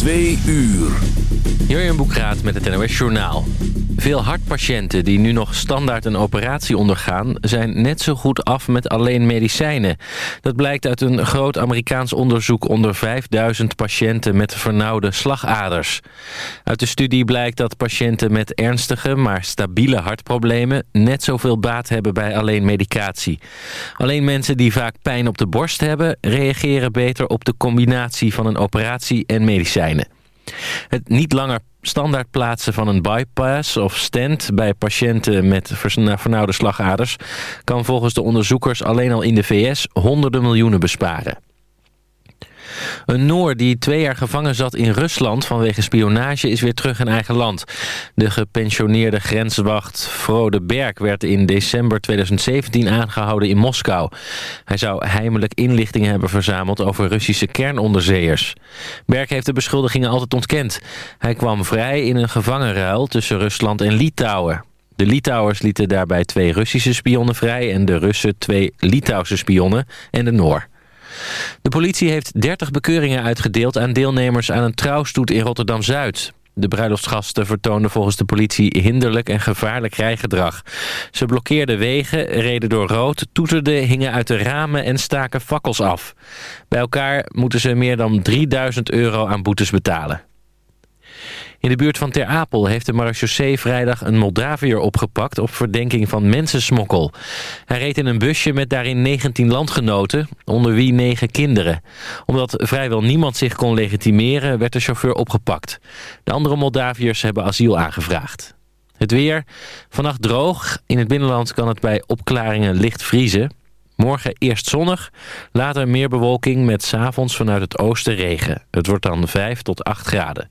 Twee uur. Jurjen Boekraat met het NOS Journaal. Veel hartpatiënten die nu nog standaard een operatie ondergaan... zijn net zo goed af met alleen medicijnen. Dat blijkt uit een groot Amerikaans onderzoek onder 5000 patiënten met vernauwde slagaders. Uit de studie blijkt dat patiënten met ernstige, maar stabiele hartproblemen... net zoveel baat hebben bij alleen medicatie. Alleen mensen die vaak pijn op de borst hebben... reageren beter op de combinatie van een operatie en medicijnen. Het niet langer standaard plaatsen van een bypass of stent bij patiënten met vernauwde slagaders kan volgens de onderzoekers alleen al in de VS honderden miljoenen besparen. Een Noor die twee jaar gevangen zat in Rusland vanwege spionage is weer terug in eigen land. De gepensioneerde grenswacht Frode Berg werd in december 2017 aangehouden in Moskou. Hij zou heimelijk inlichtingen hebben verzameld over Russische kernonderzeeërs. Berg heeft de beschuldigingen altijd ontkend. Hij kwam vrij in een gevangenruil tussen Rusland en Litouwen. De Litouwers lieten daarbij twee Russische spionnen vrij... en de Russen twee Litouwse spionnen en de Noor. De politie heeft 30 bekeuringen uitgedeeld aan deelnemers aan een trouwstoet in Rotterdam-Zuid. De bruiloftsgasten vertoonden volgens de politie hinderlijk en gevaarlijk rijgedrag. Ze blokkeerden wegen, reden door rood, toeterden, hingen uit de ramen en staken fakkels af. Bij elkaar moeten ze meer dan 3000 euro aan boetes betalen. In de buurt van Ter Apel heeft de marechaussee vrijdag een Moldaviër opgepakt op verdenking van mensensmokkel. Hij reed in een busje met daarin 19 landgenoten, onder wie 9 kinderen. Omdat vrijwel niemand zich kon legitimeren, werd de chauffeur opgepakt. De andere Moldaviërs hebben asiel aangevraagd. Het weer. Vannacht droog. In het binnenland kan het bij opklaringen licht vriezen. Morgen eerst zonnig, later meer bewolking met s'avonds vanuit het oosten regen. Het wordt dan 5 tot 8 graden.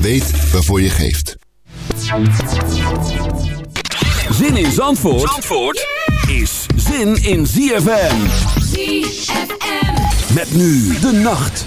Weet waarvoor je geeft. Zin in Zandvoort, Zandvoort is zin in ZFM. ZFM. Met nu de nacht.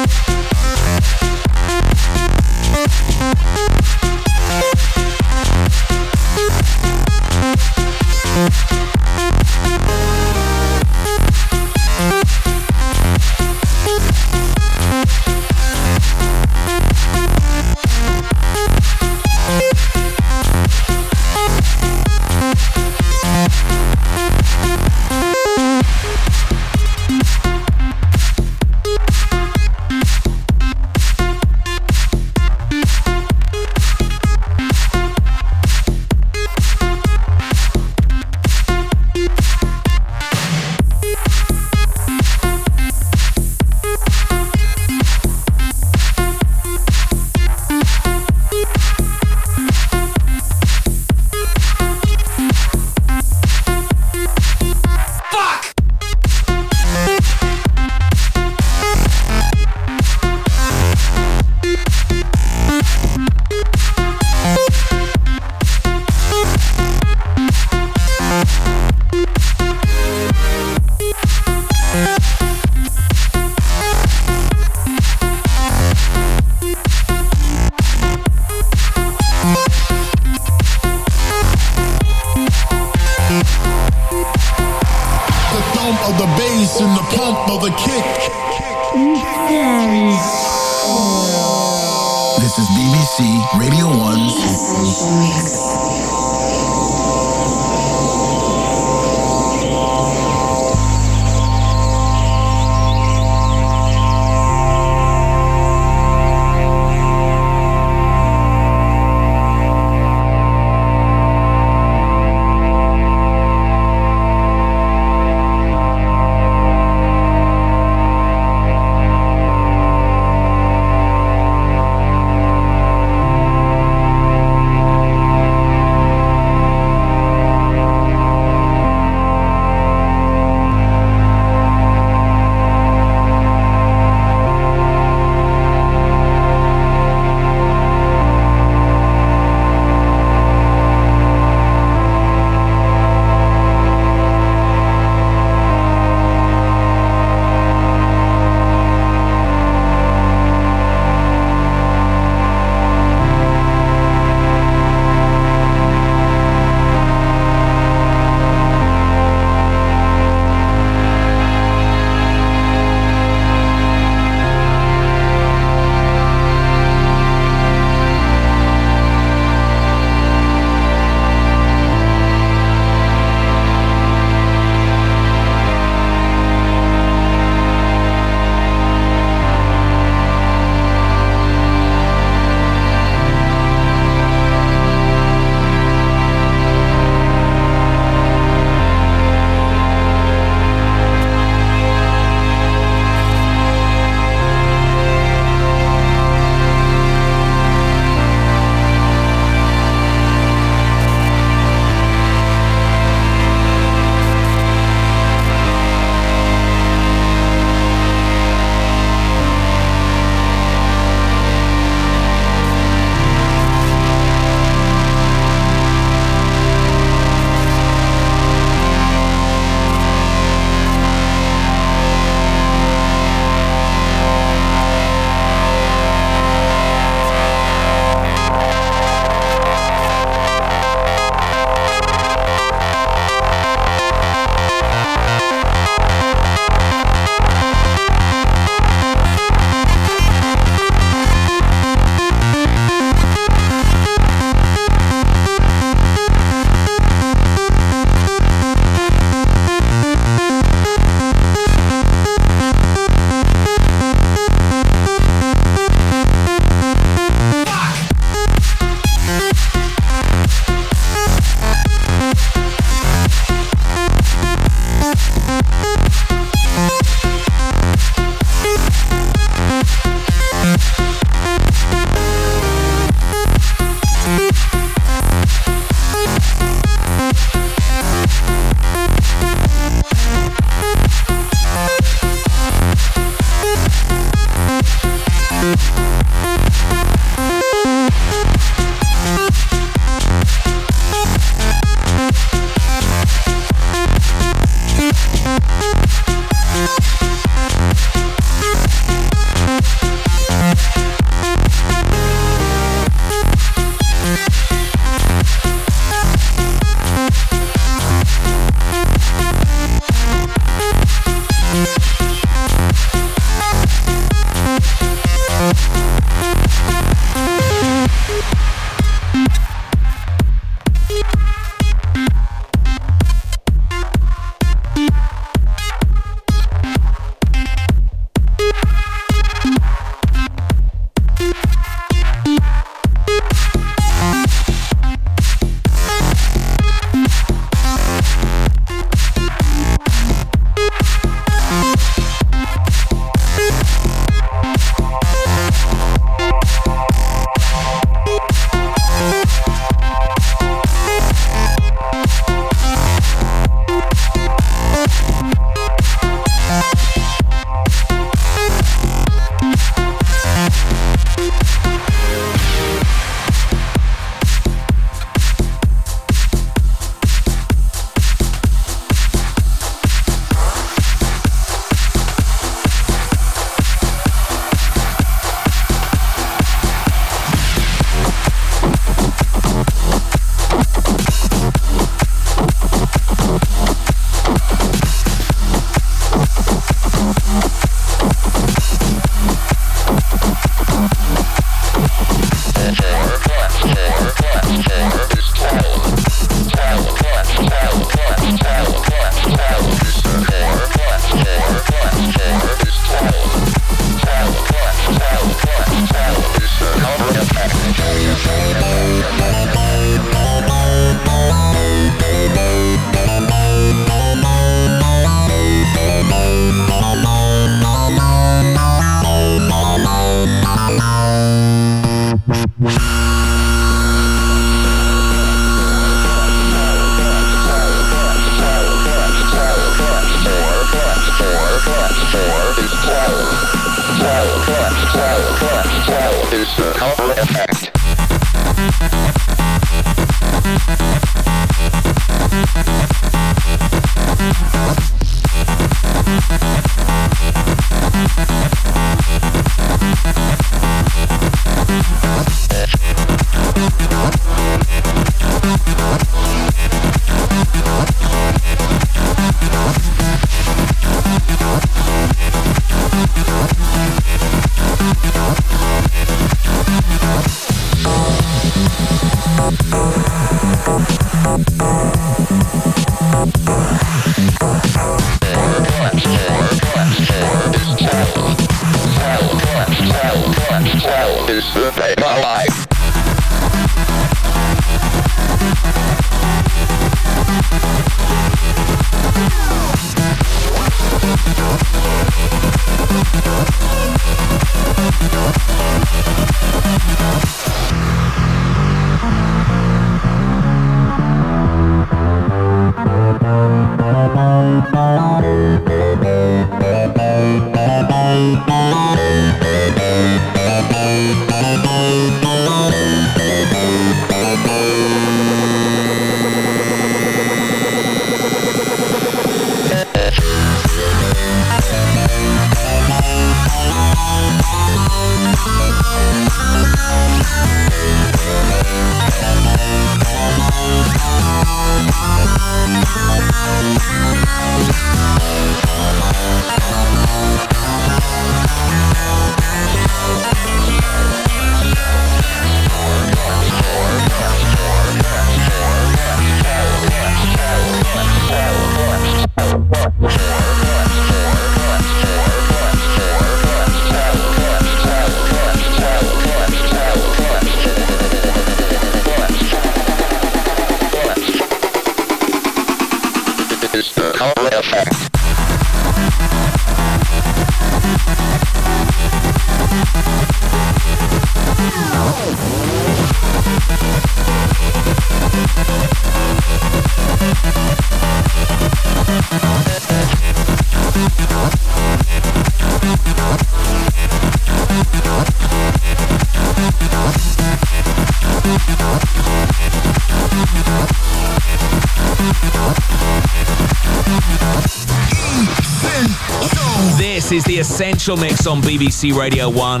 This is the Essential Mix on BBC Radio 1.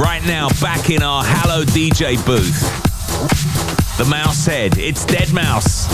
Right now, back in our Hallowed DJ booth. The mouse head, it's Dead Mouse.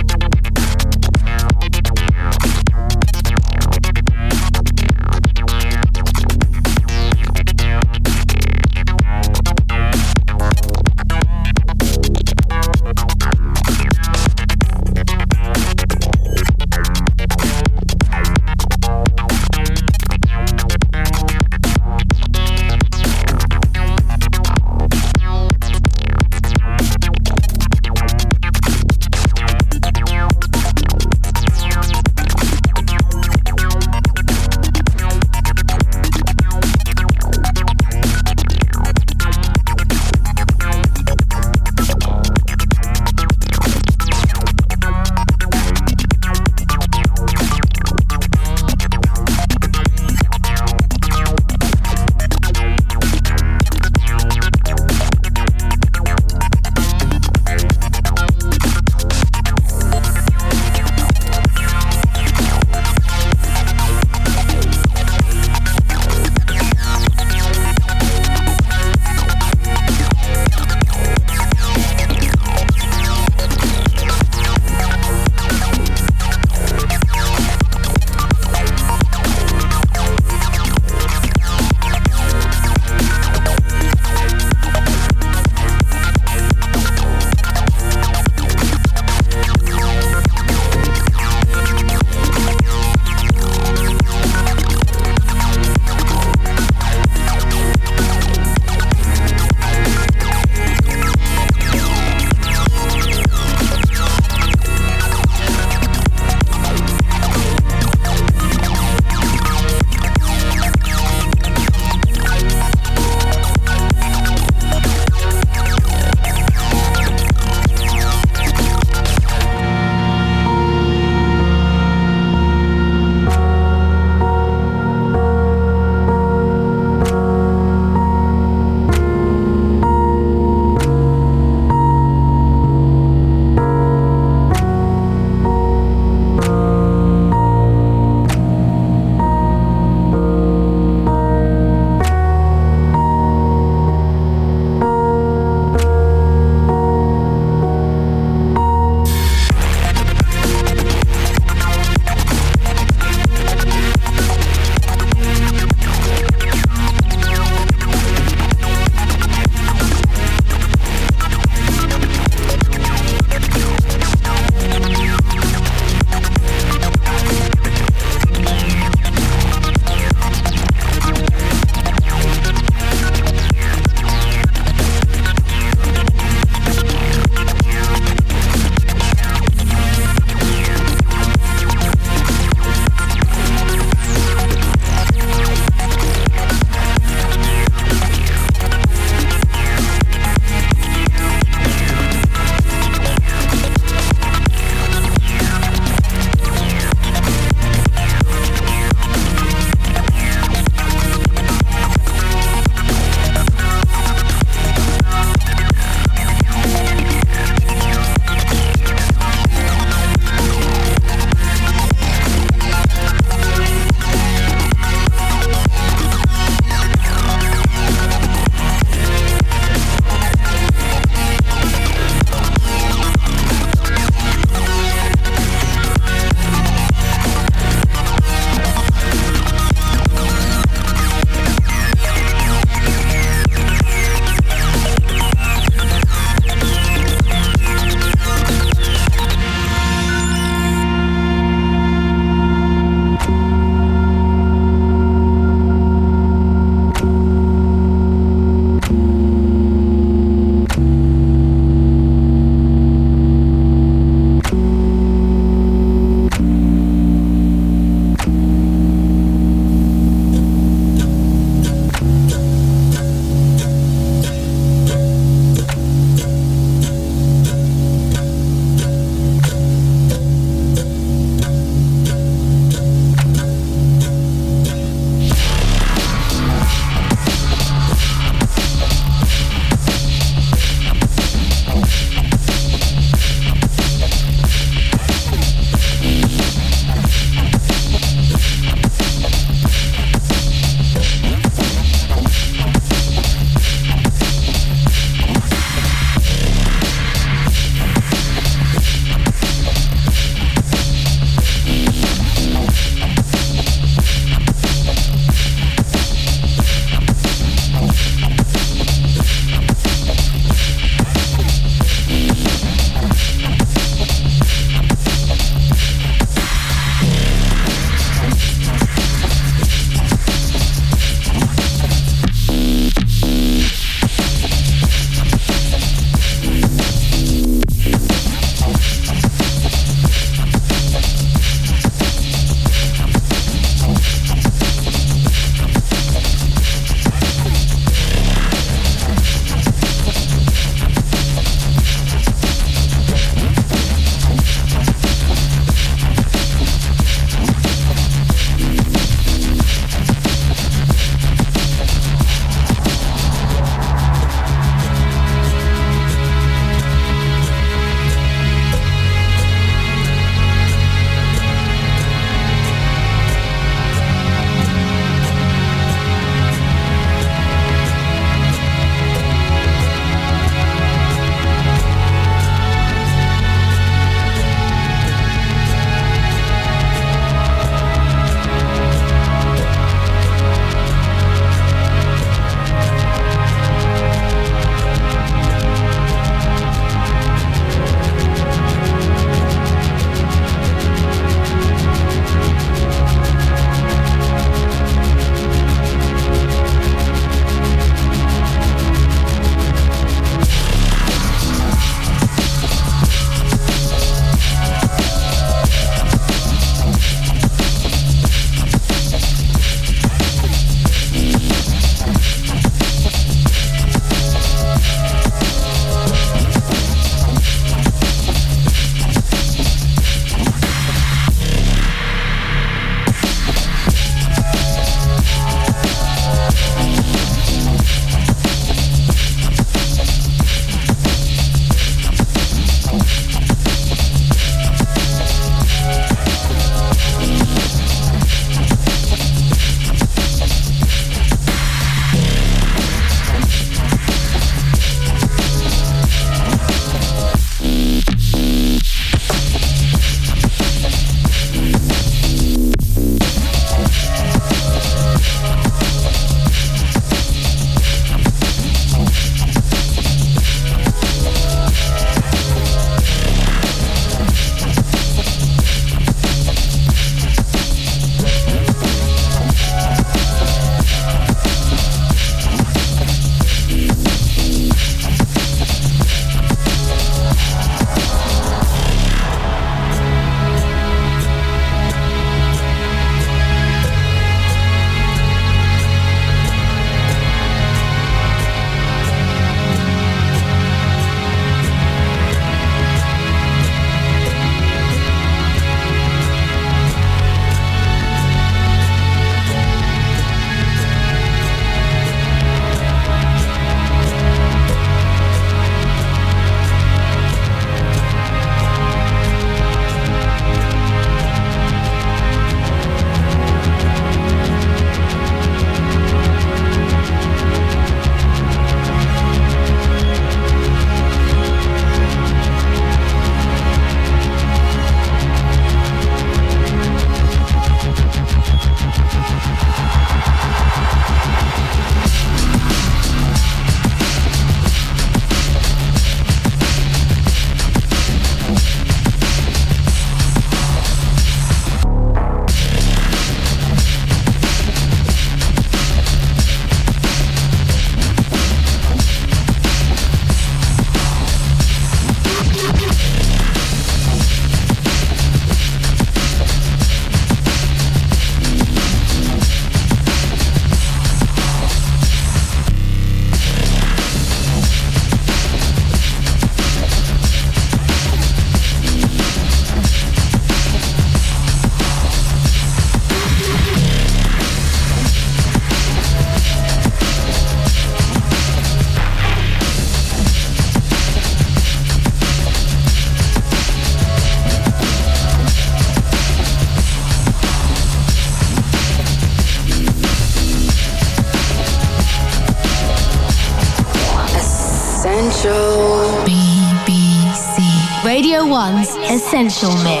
Essential Mix.